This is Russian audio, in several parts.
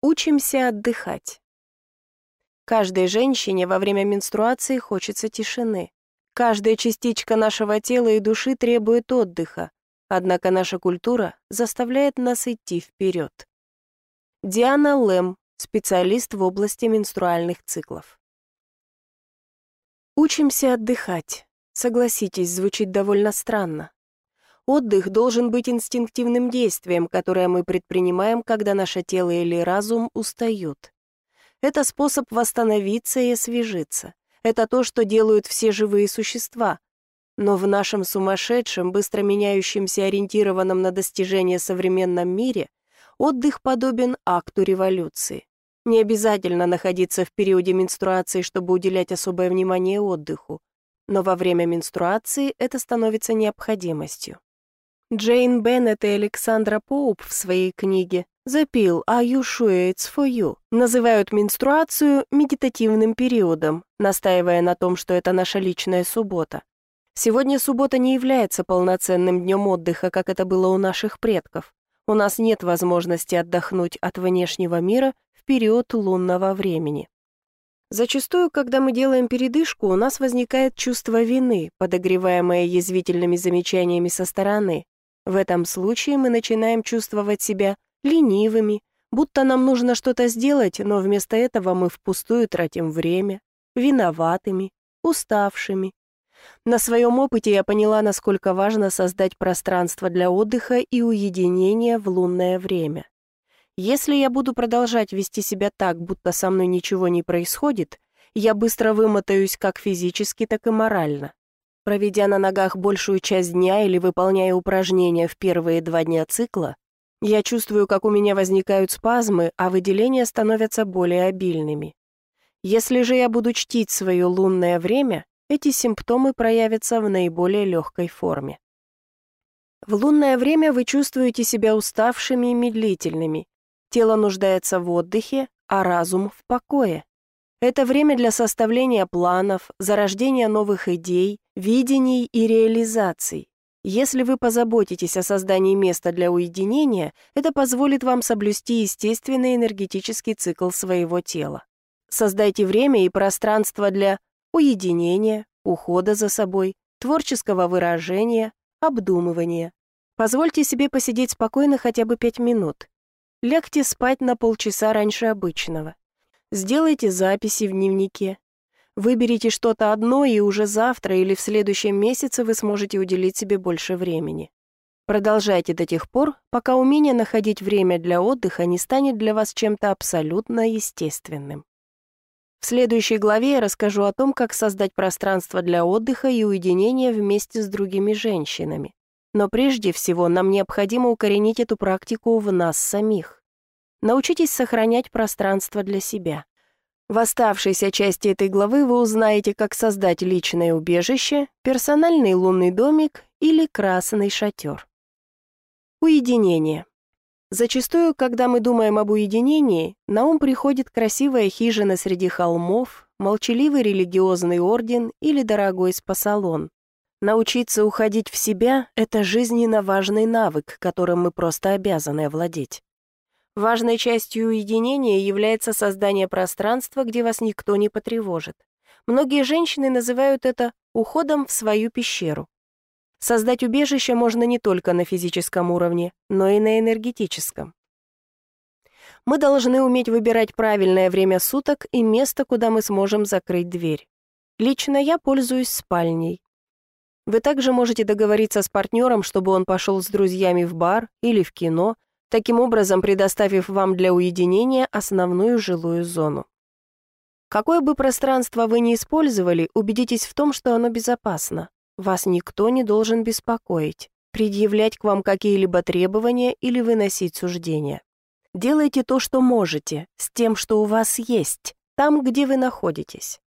Учимся отдыхать. Каждой женщине во время менструации хочется тишины. Каждая частичка нашего тела и души требует отдыха, однако наша культура заставляет нас идти вперед. Диана Лэм, специалист в области менструальных циклов. Учимся отдыхать. Согласитесь, звучит довольно странно. Отдых должен быть инстинктивным действием, которое мы предпринимаем, когда наше тело или разум устают. Это способ восстановиться и освежиться. Это то, что делают все живые существа. Но в нашем сумасшедшем, быстро меняющемся, ориентированном на достижение современном мире отдых подобен акту революции. Не обязательно находиться в периоде менструации, чтобы уделять особое внимание отдыху. Но во время менструации это становится необходимостью. Джейн Беннет и Александра Поуп в своей книге «Запил Are you sure it's for you» называют менструацию медитативным периодом, настаивая на том, что это наша личная суббота. Сегодня суббота не является полноценным днем отдыха, как это было у наших предков. У нас нет возможности отдохнуть от внешнего мира в период лунного времени. Зачастую, когда мы делаем передышку, у нас возникает чувство вины, подогреваемое язвительными замечаниями со стороны, в этом случае мы начинаем чувствовать себя ленивыми, будто нам нужно что-то сделать, но вместо этого мы впустую тратим время, виноватыми, уставшими. На своем опыте я поняла, насколько важно создать пространство для отдыха и уединения в лунное время. Если я буду продолжать вести себя так, будто со мной ничего не происходит, я быстро вымотаюсь как физически, так и морально. Проведя на ногах большую часть дня или выполняя упражнения в первые два дня цикла, я чувствую, как у меня возникают спазмы, а выделения становятся более обильными. Если же я буду чтить свое лунное время, эти симптомы проявятся в наиболее легкой форме. В лунное время вы чувствуете себя уставшими и медлительными. Тело нуждается в отдыхе, а разум в покое. Это время для составления планов, зарождения новых идей, видений и реализаций. Если вы позаботитесь о создании места для уединения, это позволит вам соблюсти естественный энергетический цикл своего тела. Создайте время и пространство для уединения, ухода за собой, творческого выражения, обдумывания. Позвольте себе посидеть спокойно хотя бы пять минут. Лягте спать на полчаса раньше обычного. Сделайте записи в дневнике. Выберите что-то одно, и уже завтра или в следующем месяце вы сможете уделить себе больше времени. Продолжайте до тех пор, пока умение находить время для отдыха не станет для вас чем-то абсолютно естественным. В следующей главе я расскажу о том, как создать пространство для отдыха и уединения вместе с другими женщинами. Но прежде всего нам необходимо укоренить эту практику в нас самих. Научитесь сохранять пространство для себя. В оставшейся части этой главы вы узнаете, как создать личное убежище, персональный лунный домик или красный шатер. Уединение. Зачастую, когда мы думаем об уединении, на ум приходит красивая хижина среди холмов, молчаливый религиозный орден или дорогой спа-салон. Научиться уходить в себя – это жизненно важный навык, которым мы просто обязаны овладеть. Важной частью уединения является создание пространства, где вас никто не потревожит. Многие женщины называют это уходом в свою пещеру. Создать убежище можно не только на физическом уровне, но и на энергетическом. Мы должны уметь выбирать правильное время суток и место, куда мы сможем закрыть дверь. Лично я пользуюсь спальней. Вы также можете договориться с партнером, чтобы он пошел с друзьями в бар или в кино, таким образом предоставив вам для уединения основную жилую зону. Какое бы пространство вы ни использовали, убедитесь в том, что оно безопасно. Вас никто не должен беспокоить, предъявлять к вам какие-либо требования или выносить суждения. Делайте то, что можете, с тем, что у вас есть, там, где вы находитесь.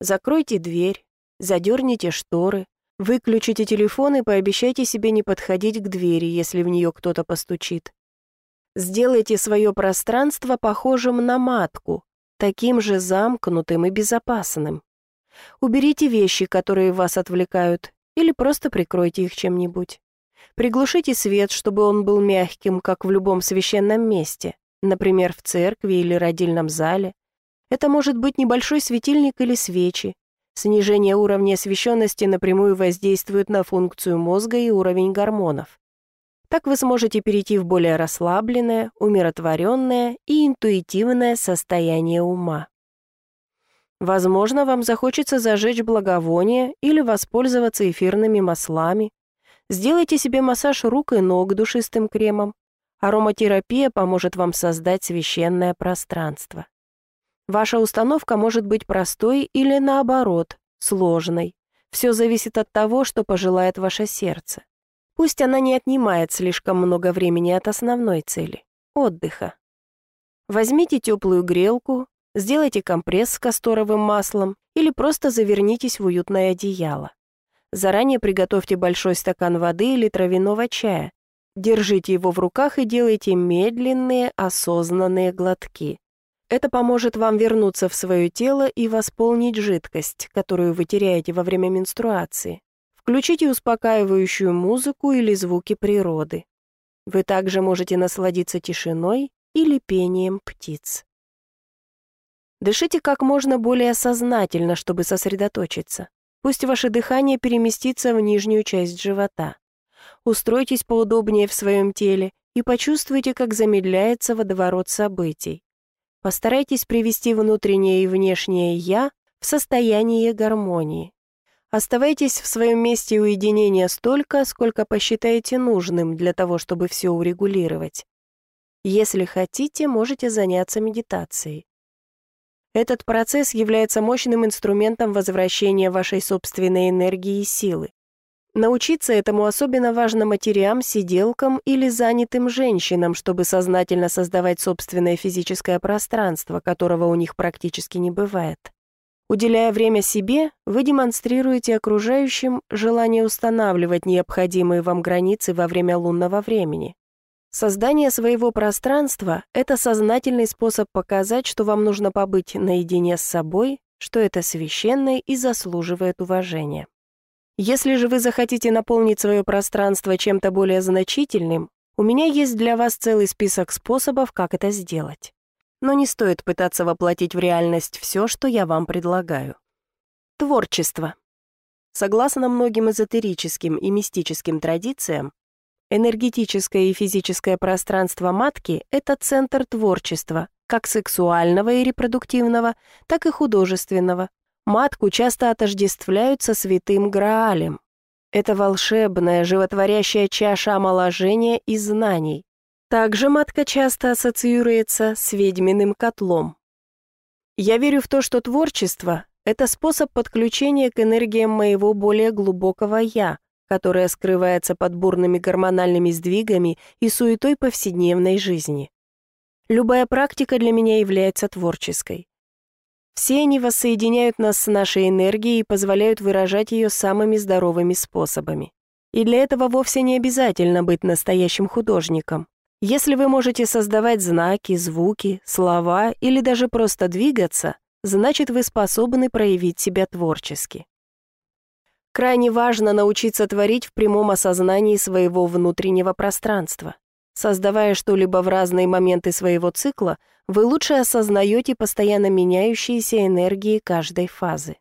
Закройте дверь, задерните шторы, выключите телефон и пообещайте себе не подходить к двери, если в нее кто-то постучит. Сделайте свое пространство похожим на матку, таким же замкнутым и безопасным. Уберите вещи, которые вас отвлекают, или просто прикройте их чем-нибудь. Приглушите свет, чтобы он был мягким, как в любом священном месте. например, в церкви или родильном зале. Это может быть небольшой светильник или свечи. Снижение уровня освещенности напрямую воздействует на функцию мозга и уровень гормонов. Так вы сможете перейти в более расслабленное, умиротворенное и интуитивное состояние ума. Возможно, вам захочется зажечь благовоние или воспользоваться эфирными маслами. Сделайте себе массаж рук и ног душистым кремом. Ароматерапия поможет вам создать священное пространство. Ваша установка может быть простой или, наоборот, сложной. Все зависит от того, что пожелает ваше сердце. Пусть она не отнимает слишком много времени от основной цели – отдыха. Возьмите теплую грелку, сделайте компресс с касторовым маслом или просто завернитесь в уютное одеяло. Заранее приготовьте большой стакан воды или травяного чая. Держите его в руках и делайте медленные, осознанные глотки. Это поможет вам вернуться в свое тело и восполнить жидкость, которую вы теряете во время менструации. Включите успокаивающую музыку или звуки природы. Вы также можете насладиться тишиной или пением птиц. Дышите как можно более сознательно, чтобы сосредоточиться. Пусть ваше дыхание переместится в нижнюю часть живота. Устройтесь поудобнее в своем теле и почувствуйте, как замедляется водоворот событий. Постарайтесь привести внутреннее и внешнее «я» в состояние гармонии. Оставайтесь в своем месте уединения столько, сколько посчитаете нужным для того, чтобы все урегулировать. Если хотите, можете заняться медитацией. Этот процесс является мощным инструментом возвращения вашей собственной энергии и силы. Научиться этому особенно важно матерям, сиделкам или занятым женщинам, чтобы сознательно создавать собственное физическое пространство, которого у них практически не бывает. Уделяя время себе, вы демонстрируете окружающим желание устанавливать необходимые вам границы во время лунного времени. Создание своего пространства – это сознательный способ показать, что вам нужно побыть наедине с собой, что это священно и заслуживает уважения. Если же вы захотите наполнить свое пространство чем-то более значительным, у меня есть для вас целый список способов, как это сделать но не стоит пытаться воплотить в реальность все, что я вам предлагаю. Творчество. Согласно многим эзотерическим и мистическим традициям, энергетическое и физическое пространство матки – это центр творчества, как сексуального и репродуктивного, так и художественного. Матку часто отождествляют со святым Граалем. Это волшебная, животворящая чаша омоложения и знаний, также матка часто ассоциируется с ведьминым котлом. Я верю в то, что творчество — это способ подключения к энергиям моего более глубокого «я», которое скрывается под бурными гормональными сдвигами и суетой повседневной жизни. Любая практика для меня является творческой. Все они воссоединяют нас с нашей энергией и позволяют выражать ее самыми здоровыми способами. И для этого вовсе не обязательно быть настоящим художником. Если вы можете создавать знаки, звуки, слова или даже просто двигаться, значит вы способны проявить себя творчески. Крайне важно научиться творить в прямом осознании своего внутреннего пространства. Создавая что-либо в разные моменты своего цикла, вы лучше осознаете постоянно меняющиеся энергии каждой фазы.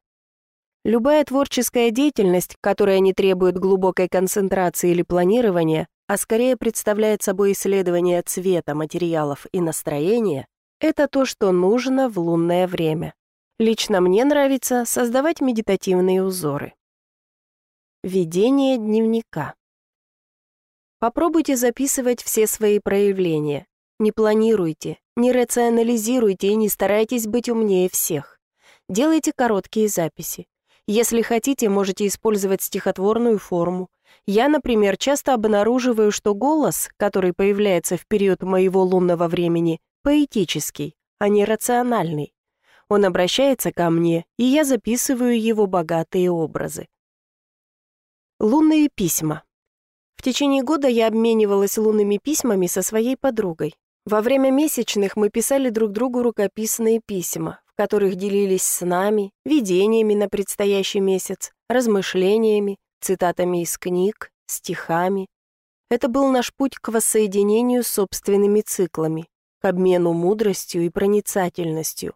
Любая творческая деятельность, которая не требует глубокой концентрации или планирования, а скорее представляет собой исследование цвета, материалов и настроения, это то, что нужно в лунное время. Лично мне нравится создавать медитативные узоры. Ведение дневника. Попробуйте записывать все свои проявления. Не планируйте, не рационализируйте и не старайтесь быть умнее всех. Делайте короткие записи. Если хотите, можете использовать стихотворную форму, я, например, часто обнаруживаю, что голос, который появляется в период моего лунного времени, поэтический, а не рациональный. Он обращается ко мне, и я записываю его богатые образы. Лунные письма. В течение года я обменивалась лунными письмами со своей подругой. Во время месячных мы писали друг другу рукописные письма, которых делились с нами, видениями на предстоящий месяц, размышлениями, цитатами из книг, стихами. Это был наш путь к воссоединению с собственными циклами, к обмену мудростью и проницательностью.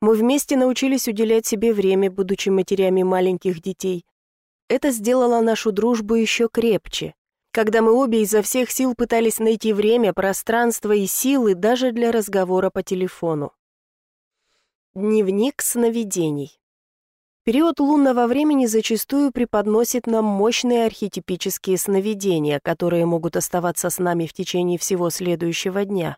Мы вместе научились уделять себе время, будучи матерями маленьких детей. Это сделало нашу дружбу еще крепче, когда мы обе изо всех сил пытались найти время, пространство и силы даже для разговора по телефону. Дневник сновидений. Период лунного времени зачастую преподносит нам мощные архетипические сновидения, которые могут оставаться с нами в течение всего следующего дня.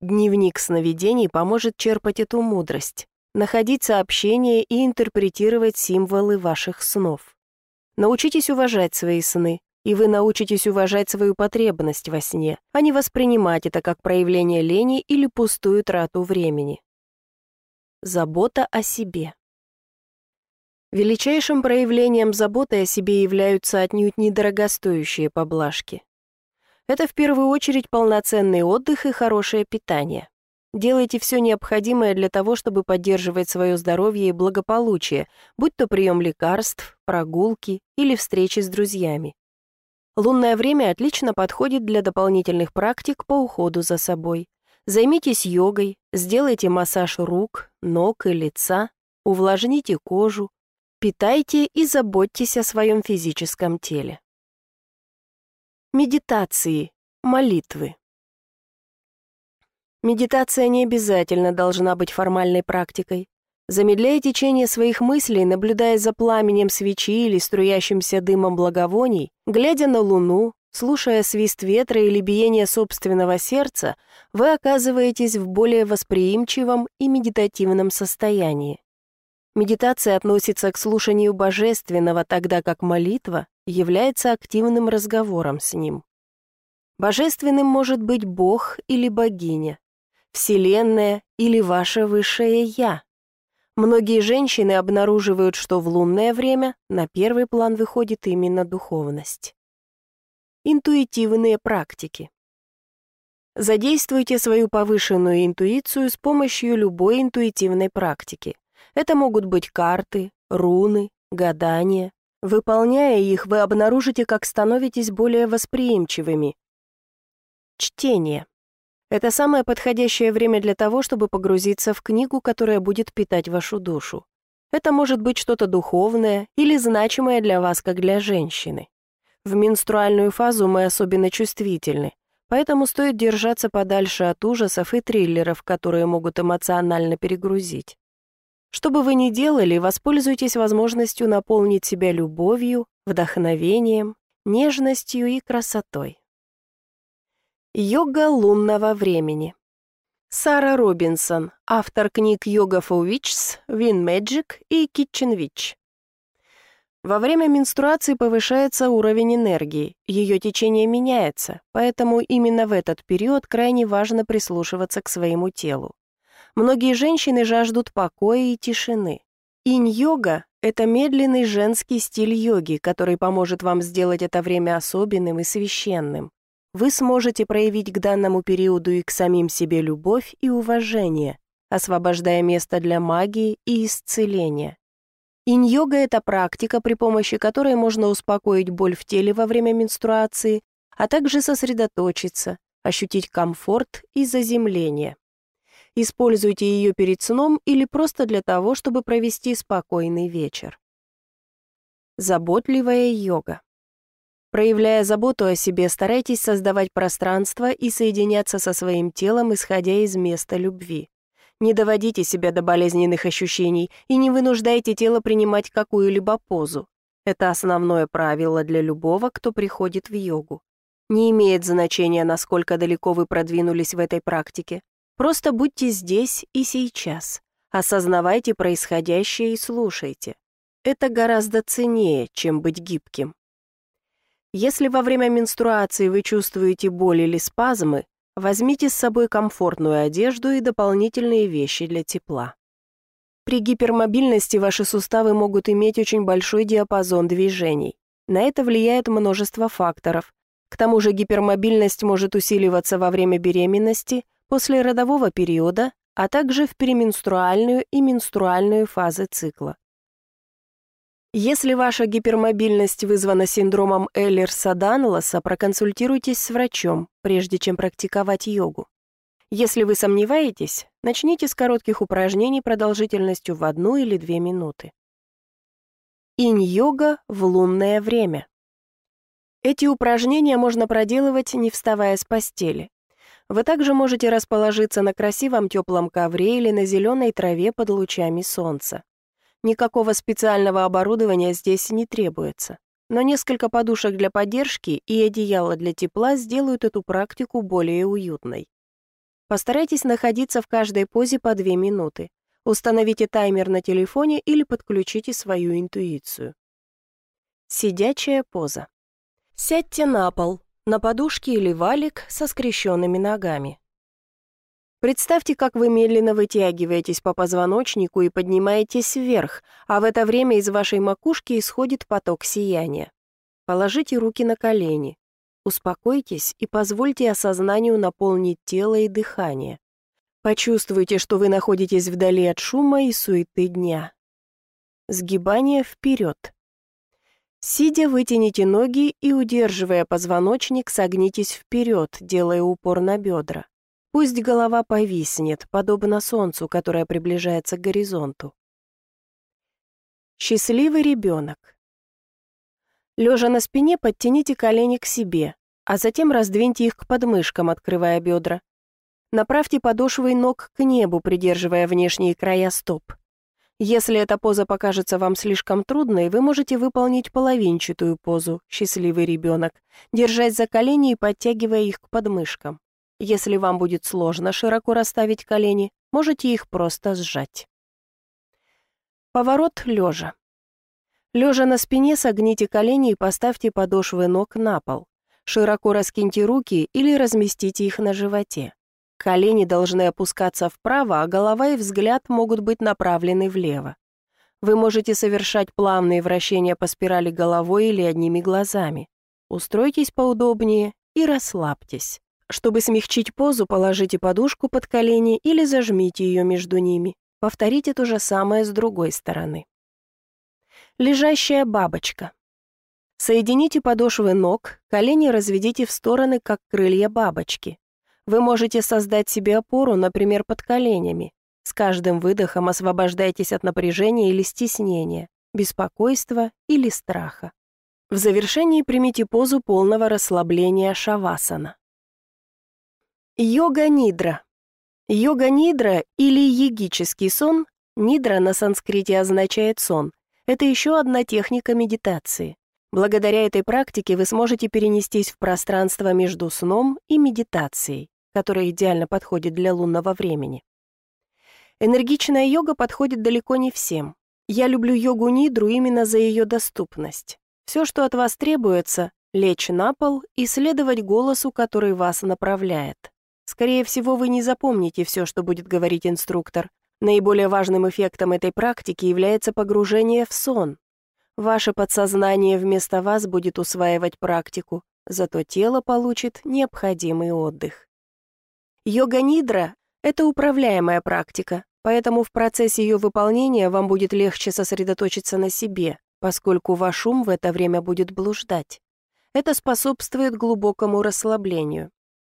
Дневник сновидений поможет черпать эту мудрость, находить сообщения и интерпретировать символы ваших снов. Научитесь уважать свои сны, и вы научитесь уважать свою потребность во сне, а не воспринимать это как проявление лени или пустую трату времени. Забота о себе. Величайшим проявлением заботы о себе являются отнюдь недорогостоящие поблажки. Это в первую очередь полноценный отдых и хорошее питание. Делайте все необходимое для того, чтобы поддерживать свое здоровье и благополучие, будь то прием лекарств, прогулки или встречи с друзьями. Лунное время отлично подходит для дополнительных практик по уходу за собой. Займитесь йогой, сделайте массаж рук, ног и лица, увлажните кожу, Питайте и заботьтесь о своем физическом теле. Медитации, молитвы. Медитация не обязательно должна быть формальной практикой. Замедляя течение своих мыслей, наблюдая за пламенем свечи или струящимся дымом благовоний, глядя на луну, слушая свист ветра или биение собственного сердца, вы оказываетесь в более восприимчивом и медитативном состоянии. Медитация относится к слушанию божественного, тогда как молитва является активным разговором с ним. Божественным может быть Бог или богиня, Вселенная или ваше высшее Я. Многие женщины обнаруживают, что в лунное время на первый план выходит именно духовность. Интуитивные практики. Задействуйте свою повышенную интуицию с помощью любой интуитивной практики. Это могут быть карты, руны, гадания. Выполняя их, вы обнаружите, как становитесь более восприимчивыми. Чтение. Это самое подходящее время для того, чтобы погрузиться в книгу, которая будет питать вашу душу. Это может быть что-то духовное или значимое для вас, как для женщины. В менструальную фазу мы особенно чувствительны, поэтому стоит держаться подальше от ужасов и триллеров, которые могут эмоционально перегрузить. Что бы вы ни делали, воспользуйтесь возможностью наполнить себя любовью, вдохновением, нежностью и красотой. Йога лунного времени. Сара Робинсон, автор книг «Йога for Witches», «Win Magic» и «Kitchen Witch». Во время менструации повышается уровень энергии, ее течение меняется, поэтому именно в этот период крайне важно прислушиваться к своему телу. Многие женщины жаждут покоя и тишины. Инь-йога – это медленный женский стиль йоги, который поможет вам сделать это время особенным и священным. Вы сможете проявить к данному периоду и к самим себе любовь и уважение, освобождая место для магии и исцеления. Инь-йога – это практика, при помощи которой можно успокоить боль в теле во время менструации, а также сосредоточиться, ощутить комфорт и заземление. Используйте ее перед сном или просто для того, чтобы провести спокойный вечер. Заботливая йога. Проявляя заботу о себе, старайтесь создавать пространство и соединяться со своим телом, исходя из места любви. Не доводите себя до болезненных ощущений и не вынуждайте тело принимать какую-либо позу. Это основное правило для любого, кто приходит в йогу. Не имеет значения, насколько далеко вы продвинулись в этой практике. Просто будьте здесь и сейчас. Осознавайте происходящее и слушайте. Это гораздо ценнее, чем быть гибким. Если во время менструации вы чувствуете боль или спазмы, возьмите с собой комфортную одежду и дополнительные вещи для тепла. При гипермобильности ваши суставы могут иметь очень большой диапазон движений. На это влияет множество факторов. К тому же гипермобильность может усиливаться во время беременности, после родового периода, а также в переменструальную и менструальную фазы цикла. Если ваша гипермобильность вызвана синдромом Эллерса-Данлоса, проконсультируйтесь с врачом, прежде чем практиковать йогу. Если вы сомневаетесь, начните с коротких упражнений продолжительностью в одну или две минуты. Инь-йога в лунное время. Эти упражнения можно проделывать, не вставая с постели. Вы также можете расположиться на красивом теплом ковре или на зеленой траве под лучами солнца. Никакого специального оборудования здесь не требуется. Но несколько подушек для поддержки и одеяло для тепла сделают эту практику более уютной. Постарайтесь находиться в каждой позе по 2 минуты. Установите таймер на телефоне или подключите свою интуицию. Сидячая поза. Сядьте на пол, на подушке или валик со скрещенными ногами. Представьте, как вы медленно вытягиваетесь по позвоночнику и поднимаетесь вверх, а в это время из вашей макушки исходит поток сияния. Положите руки на колени. Успокойтесь и позвольте осознанию наполнить тело и дыхание. Почувствуйте, что вы находитесь вдали от шума и суеты дня. Сгибание вперед. Сидя, вытяните ноги и, удерживая позвоночник, согнитесь вперед, делая упор на бедра. Пусть голова повиснет, подобно солнцу, которое приближается к горизонту. Счастливый ребенок. Лежа на спине, подтяните колени к себе, а затем раздвиньте их к подмышкам, открывая бедра. Направьте подошвы ног к небу, придерживая внешние края стоп. Если эта поза покажется вам слишком трудной, вы можете выполнить половинчатую позу «Счастливый ребенок», держась за колени и подтягивая их к подмышкам. Если вам будет сложно широко расставить колени, можете их просто сжать. Поворот лежа. Лежа на спине, согните колени и поставьте подошвы ног на пол. Широко раскиньте руки или разместите их на животе. Колени должны опускаться вправо, а голова и взгляд могут быть направлены влево. Вы можете совершать плавные вращения по спирали головой или одними глазами. Устройтесь поудобнее и расслабьтесь. Чтобы смягчить позу, положите подушку под колени или зажмите ее между ними. Повторите то же самое с другой стороны. Лежащая бабочка. Соедините подошвы ног, колени разведите в стороны, как крылья бабочки. Вы можете создать себе опору, например, под коленями. С каждым выдохом освобождайтесь от напряжения или стеснения, беспокойства или страха. В завершении примите позу полного расслабления шавасана. Йога-нидра. Йога-нидра или йогический сон, нидра на санскрите означает сон, это еще одна техника медитации. Благодаря этой практике вы сможете перенестись в пространство между сном и медитацией которая идеально подходит для лунного времени. Энергичная йога подходит далеко не всем. Я люблю йогу Нидру именно за ее доступность. Все, что от вас требуется, лечь на пол и следовать голосу, который вас направляет. Скорее всего, вы не запомните все, что будет говорить инструктор. Наиболее важным эффектом этой практики является погружение в сон. Ваше подсознание вместо вас будет усваивать практику, зато тело получит необходимый отдых. Йога-нидра – это управляемая практика, поэтому в процессе ее выполнения вам будет легче сосредоточиться на себе, поскольку ваш ум в это время будет блуждать. Это способствует глубокому расслаблению.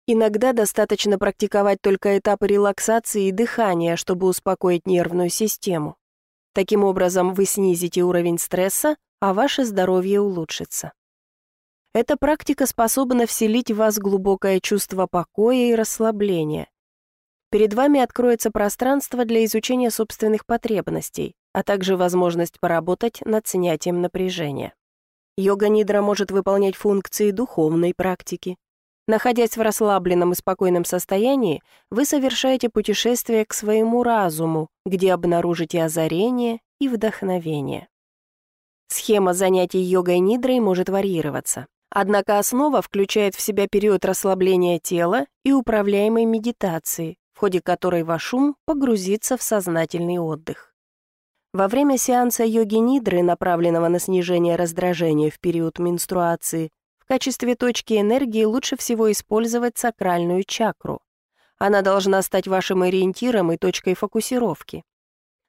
Иногда достаточно практиковать только этапы релаксации и дыхания, чтобы успокоить нервную систему. Таким образом, вы снизите уровень стресса, а ваше здоровье улучшится. Эта практика способна вселить в вас глубокое чувство покоя и расслабления. Перед вами откроется пространство для изучения собственных потребностей, а также возможность поработать над снятием напряжения. Йога-нидра может выполнять функции духовной практики. Находясь в расслабленном и спокойном состоянии, вы совершаете путешествие к своему разуму, где обнаружите озарение и вдохновение. Схема занятий йогой-нидрой может варьироваться. Однако основа включает в себя период расслабления тела и управляемой медитации, в ходе которой ваш ум погрузится в сознательный отдых. Во время сеанса йоги-нидры, направленного на снижение раздражения в период менструации, качестве точки энергии лучше всего использовать сакральную чакру. Она должна стать вашим ориентиром и точкой фокусировки.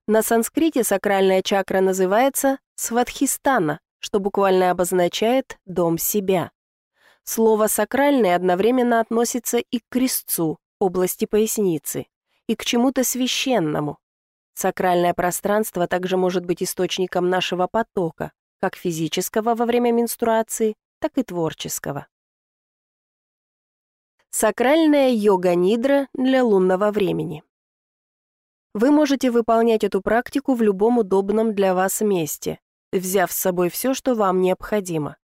На санскрите сакральная чакра называется сватхистана, что буквально обозначает «дом себя». Слово «сакральный» одновременно относится и к крестцу, области поясницы, и к чему-то священному. Сакральное пространство также может быть источником нашего потока, как физического во время менструации, так и творческого. Сакральная йога-нидра для лунного времени. Вы можете выполнять эту практику в любом удобном для вас месте, взяв с собой все, что вам необходимо.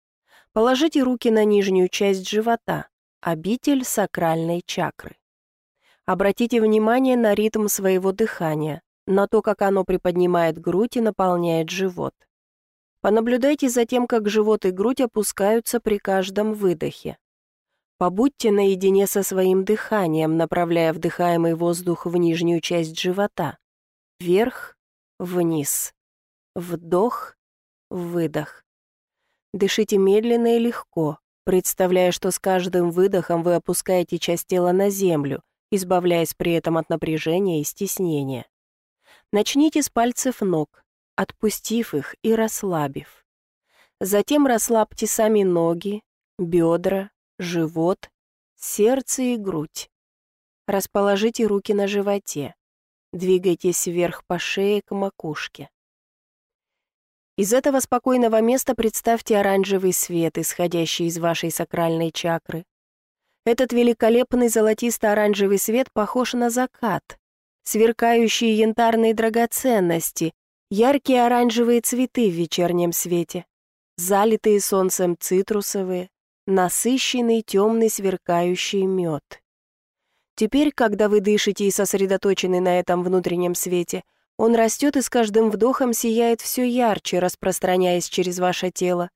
Положите руки на нижнюю часть живота, обитель сакральной чакры. Обратите внимание на ритм своего дыхания, на то, как оно приподнимает грудь и наполняет живот. Понаблюдайте за тем, как живот и грудь опускаются при каждом выдохе. Побудьте наедине со своим дыханием, направляя вдыхаемый воздух в нижнюю часть живота. Вверх, вниз. Вдох, выдох. Дышите медленно и легко, представляя, что с каждым выдохом вы опускаете часть тела на землю, избавляясь при этом от напряжения и стеснения. Начните с пальцев ног, отпустив их и расслабив. Затем расслабьте сами ноги, бедра, живот, сердце и грудь. Расположите руки на животе. Двигайтесь вверх по шее к макушке. Из этого спокойного места представьте оранжевый свет, исходящий из вашей сакральной чакры. Этот великолепный золотисто-оранжевый свет похож на закат, сверкающие янтарные драгоценности, яркие оранжевые цветы в вечернем свете, залитые солнцем цитрусовые, насыщенный темный сверкающий мед. Теперь, когда вы дышите и сосредоточены на этом внутреннем свете, он растет и с каждым вдохом сияет все ярче, распространяясь через ваше тело.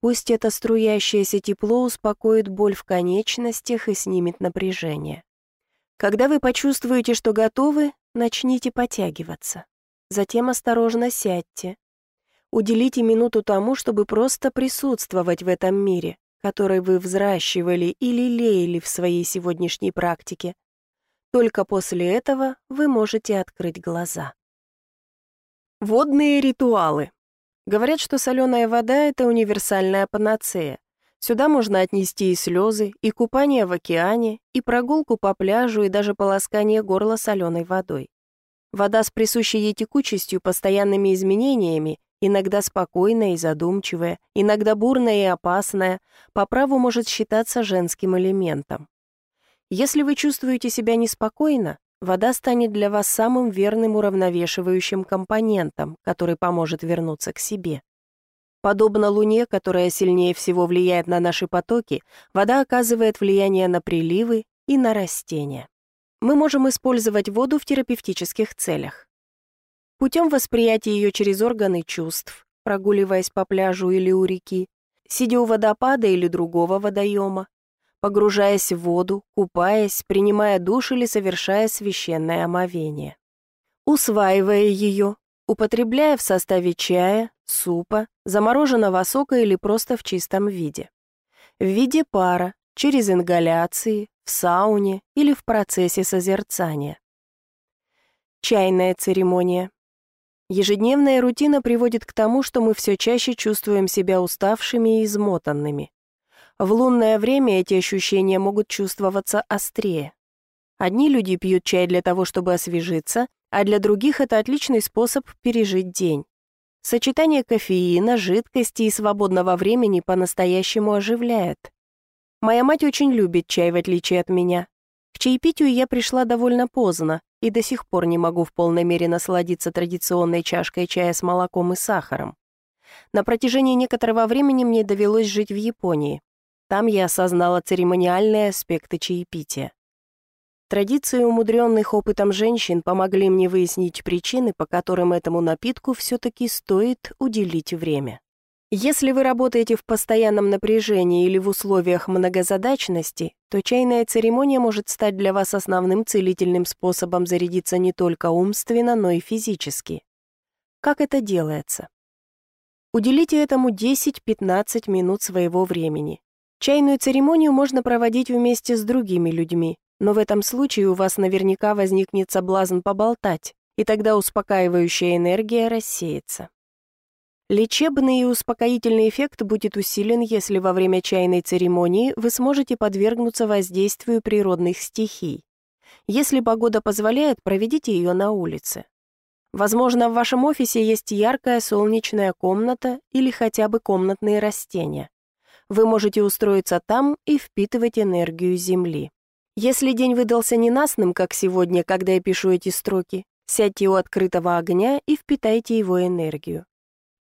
Пусть это струящееся тепло успокоит боль в конечностях и снимет напряжение. Когда вы почувствуете, что готовы, начните потягиваться. Затем осторожно сядьте. Уделите минуту тому, чтобы просто присутствовать в этом мире, который вы взращивали или лелеяли в своей сегодняшней практике. Только после этого вы можете открыть глаза. Водные ритуалы. Говорят, что соленая вода – это универсальная панацея. Сюда можно отнести и слезы, и купание в океане, и прогулку по пляжу, и даже полоскание горла соленой водой. Вода с присущей ей текучестью, постоянными изменениями иногда спокойная и задумчивая, иногда бурная и опасная, по праву может считаться женским элементом. Если вы чувствуете себя неспокойно, вода станет для вас самым верным уравновешивающим компонентом, который поможет вернуться к себе. Подобно Луне, которая сильнее всего влияет на наши потоки, вода оказывает влияние на приливы и на растения. Мы можем использовать воду в терапевтических целях путем восприятия ее через органы чувств, прогуливаясь по пляжу или у реки, сидя у водопада или другого водоема, погружаясь в воду, купаясь, принимая душ или совершая священное омовение. Усваивая ее, употребляя в составе чая, супа, замороженного сока или просто в чистом виде. В виде пара, через ингаляции, в сауне или в процессе созерцания. Чайная церемония. Ежедневная рутина приводит к тому, что мы все чаще чувствуем себя уставшими и измотанными. В лунное время эти ощущения могут чувствоваться острее. Одни люди пьют чай для того, чтобы освежиться, а для других это отличный способ пережить день. Сочетание кофеина, жидкости и свободного времени по-настоящему оживляет. Моя мать очень любит чай, в отличие от меня. К чаепитию я пришла довольно поздно, и до сих пор не могу в полной мере насладиться традиционной чашкой чая с молоком и сахаром. На протяжении некоторого времени мне довелось жить в Японии. Там я осознала церемониальные аспекты чаепития. Традиции умудренных опытом женщин помогли мне выяснить причины, по которым этому напитку все-таки стоит уделить время. Если вы работаете в постоянном напряжении или в условиях многозадачности, то чайная церемония может стать для вас основным целительным способом зарядиться не только умственно, но и физически. Как это делается? Уделите этому 10-15 минут своего времени. Чайную церемонию можно проводить вместе с другими людьми, но в этом случае у вас наверняка возникнет соблазн поболтать, и тогда успокаивающая энергия рассеется. Лечебный и успокоительный эффект будет усилен, если во время чайной церемонии вы сможете подвергнуться воздействию природных стихий. Если погода позволяет, проведите ее на улице. Возможно, в вашем офисе есть яркая солнечная комната или хотя бы комнатные растения. Вы можете устроиться там и впитывать энергию Земли. Если день выдался ненастным, как сегодня, когда я пишу эти строки, сядьте у открытого огня и впитайте его энергию.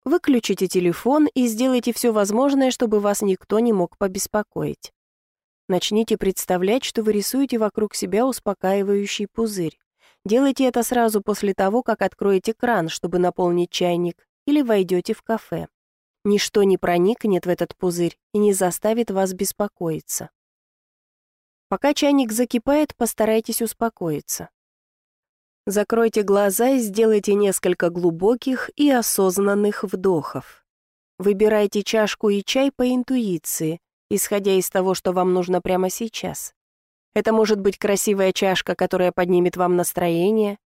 Выключите телефон и сделайте все возможное, чтобы вас никто не мог побеспокоить. Начните представлять, что вы рисуете вокруг себя успокаивающий пузырь. Делайте это сразу после того, как откроете кран, чтобы наполнить чайник, или войдете в кафе. Ничто не проникнет в этот пузырь и не заставит вас беспокоиться. Пока чайник закипает, постарайтесь успокоиться. Закройте глаза и сделайте несколько глубоких и осознанных вдохов. Выбирайте чашку и чай по интуиции, исходя из того, что вам нужно прямо сейчас. Это может быть красивая чашка, которая поднимет вам настроение,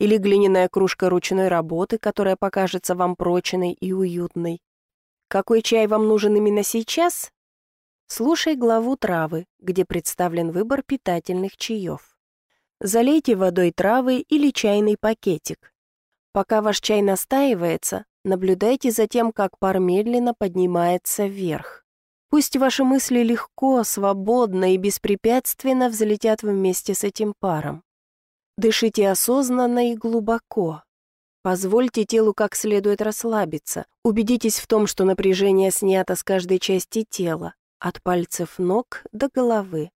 или глиняная кружка ручной работы, которая покажется вам прочной и уютной. Какой чай вам нужен именно сейчас? Слушай главу травы, где представлен выбор питательных чаев. Залейте водой травы или чайный пакетик. Пока ваш чай настаивается, наблюдайте за тем, как пар медленно поднимается вверх. Пусть ваши мысли легко, свободно и беспрепятственно взлетят вместе с этим паром. Дышите осознанно и глубоко. Позвольте телу как следует расслабиться. Убедитесь в том, что напряжение снято с каждой части тела, от пальцев ног до головы.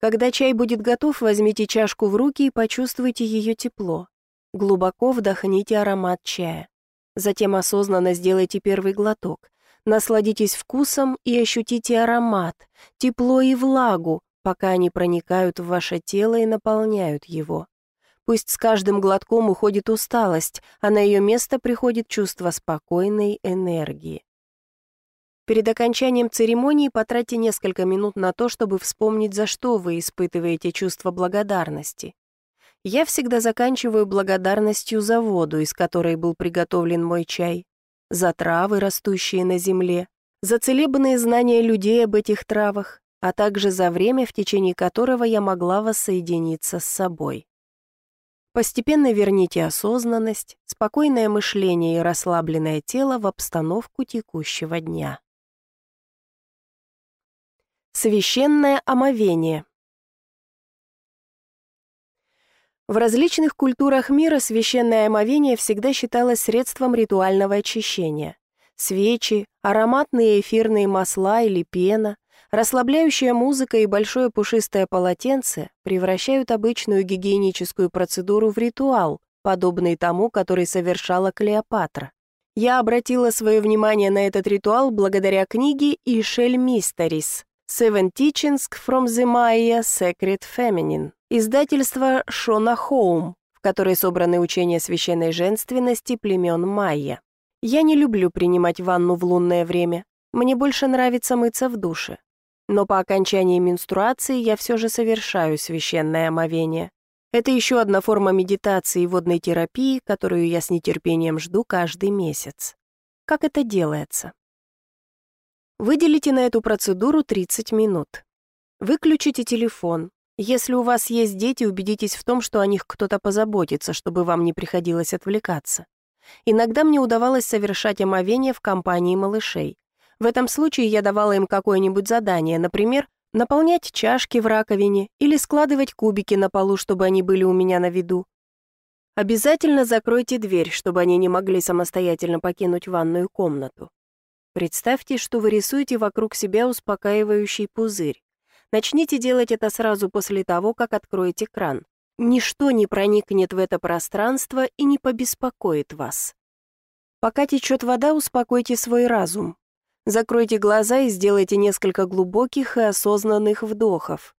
Когда чай будет готов, возьмите чашку в руки и почувствуйте ее тепло. Глубоко вдохните аромат чая. Затем осознанно сделайте первый глоток. Насладитесь вкусом и ощутите аромат, тепло и влагу, пока они проникают в ваше тело и наполняют его. Пусть с каждым глотком уходит усталость, а на ее место приходит чувство спокойной энергии. Перед окончанием церемонии потратьте несколько минут на то, чтобы вспомнить, за что вы испытываете чувство благодарности. Я всегда заканчиваю благодарностью за воду, из которой был приготовлен мой чай, за травы, растущие на земле, за целебные знания людей об этих травах, а также за время, в течение которого я могла воссоединиться с собой. Постепенно верните осознанность, спокойное мышление и расслабленное тело в обстановку текущего дня. Священное омовение. В различных культурах мира священное омовение всегда считалось средством ритуального очищения. Свечи, ароматные эфирные масла или пена, расслабляющая музыка и большое пушистое полотенце превращают обычную гигиеническую процедуру в ритуал, подобный тому, который совершала Клеопатра. Я обратила свое внимание на этот ритуал благодаря книге «Ишель Мистерис» Seven Teachings from the Maya Sacred Feminine, издательство Шона Хоум, в которой собраны учения священной женственности племен Майя. Я не люблю принимать ванну в лунное время, мне больше нравится мыться в душе. Но по окончании менструации я все же совершаю священное омовение. Это еще одна форма медитации и водной терапии, которую я с нетерпением жду каждый месяц. Как это делается? Выделите на эту процедуру 30 минут. Выключите телефон. Если у вас есть дети, убедитесь в том, что о них кто-то позаботится, чтобы вам не приходилось отвлекаться. Иногда мне удавалось совершать омовение в компании малышей. В этом случае я давала им какое-нибудь задание, например, наполнять чашки в раковине или складывать кубики на полу, чтобы они были у меня на виду. Обязательно закройте дверь, чтобы они не могли самостоятельно покинуть ванную комнату. Представьте, что вы рисуете вокруг себя успокаивающий пузырь. Начните делать это сразу после того, как откроете кран. Ничто не проникнет в это пространство и не побеспокоит вас. Пока течет вода, успокойте свой разум. Закройте глаза и сделайте несколько глубоких и осознанных вдохов.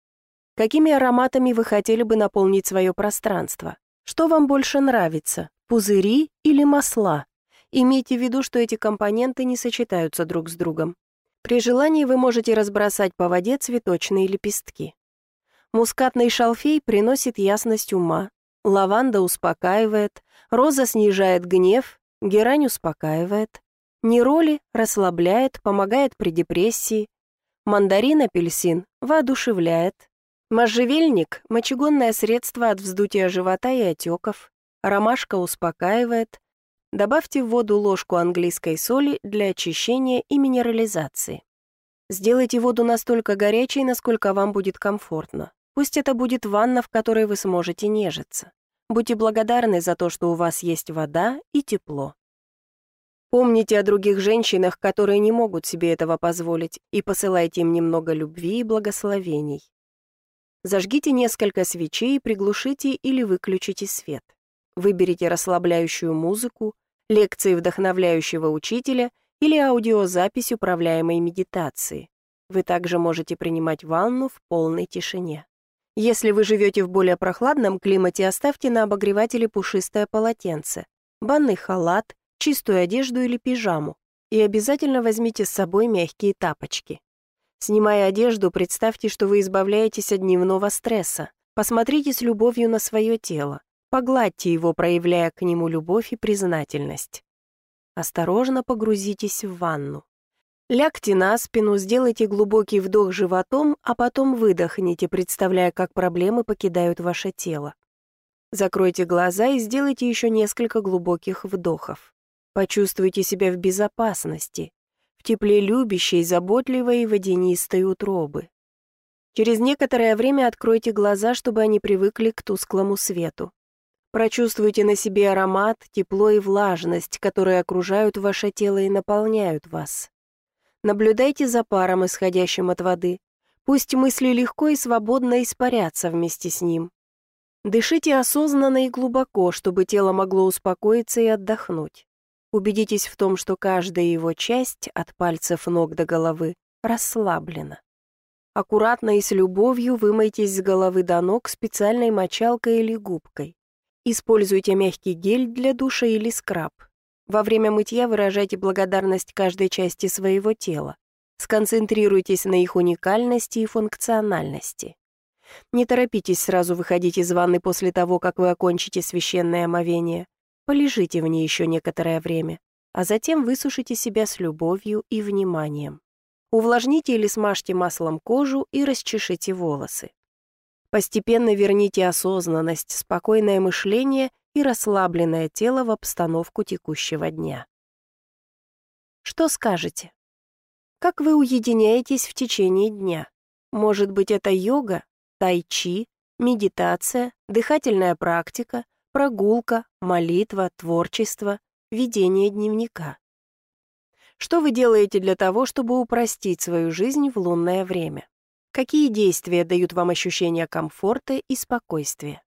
Какими ароматами вы хотели бы наполнить свое пространство? Что вам больше нравится, пузыри или масла? Имейте в виду, что эти компоненты не сочетаются друг с другом. При желании вы можете разбросать по воде цветочные лепестки. Мускатный шалфей приносит ясность ума, лаванда успокаивает, роза снижает гнев, Герань успокаивает. Нероли расслабляет, помогает при депрессии. Мандарин-апельсин воодушевляет. Можжевельник – мочегонное средство от вздутия живота и отеков. Ромашка успокаивает. Добавьте в воду ложку английской соли для очищения и минерализации. Сделайте воду настолько горячей, насколько вам будет комфортно. Пусть это будет ванна, в которой вы сможете нежиться. Будьте благодарны за то, что у вас есть вода и тепло. Помните о других женщинах, которые не могут себе этого позволить, и посылайте им немного любви и благословений. Зажгите несколько свечей приглушите или выключите свет. Выберите расслабляющую музыку, лекции вдохновляющего учителя или аудиозапись управляемой медитации. Вы также можете принимать ванну в полной тишине. Если вы живете в более прохладном климате, оставьте на обогревателе пушистое полотенце, банный халат, чистую одежду или пижаму, и обязательно возьмите с собой мягкие тапочки. Снимая одежду, представьте, что вы избавляетесь от дневного стресса. Посмотрите с любовью на свое тело. Погладьте его, проявляя к нему любовь и признательность. Осторожно погрузитесь в ванну. Лягте на спину, сделайте глубокий вдох животом, а потом выдохните, представляя, как проблемы покидают ваше тело. Закройте глаза и сделайте еще несколько глубоких вдохов. Почувствуйте себя в безопасности, в тепле любящей, заботливой и водянистой утробы. Через некоторое время откройте глаза, чтобы они привыкли к тусклому свету. Прочувствуйте на себе аромат, тепло и влажность, которые окружают ваше тело и наполняют вас. Наблюдайте за паром, исходящим от воды. Пусть мысли легко и свободно испарятся вместе с ним. Дышите осознанно и глубоко, чтобы тело могло успокоиться и отдохнуть. Убедитесь в том, что каждая его часть, от пальцев ног до головы, расслаблена. Аккуратно и с любовью вымойтесь с головы до ног специальной мочалкой или губкой. Используйте мягкий гель для душа или скраб. Во время мытья выражайте благодарность каждой части своего тела. Сконцентрируйтесь на их уникальности и функциональности. Не торопитесь сразу выходить из ванны после того, как вы окончите священное омовение. Полежите в ней еще некоторое время, а затем высушите себя с любовью и вниманием. Увлажните или смажьте маслом кожу и расчешите волосы. Постепенно верните осознанность, спокойное мышление и расслабленное тело в обстановку текущего дня. Что скажете? Как вы уединяетесь в течение дня? Может быть, это йога, тайчи, медитация, дыхательная практика, прогулка, молитва, творчество, ведение дневника. Что вы делаете для того, чтобы упростить свою жизнь в лунное время? Какие действия дают вам ощущение комфорта и спокойствия?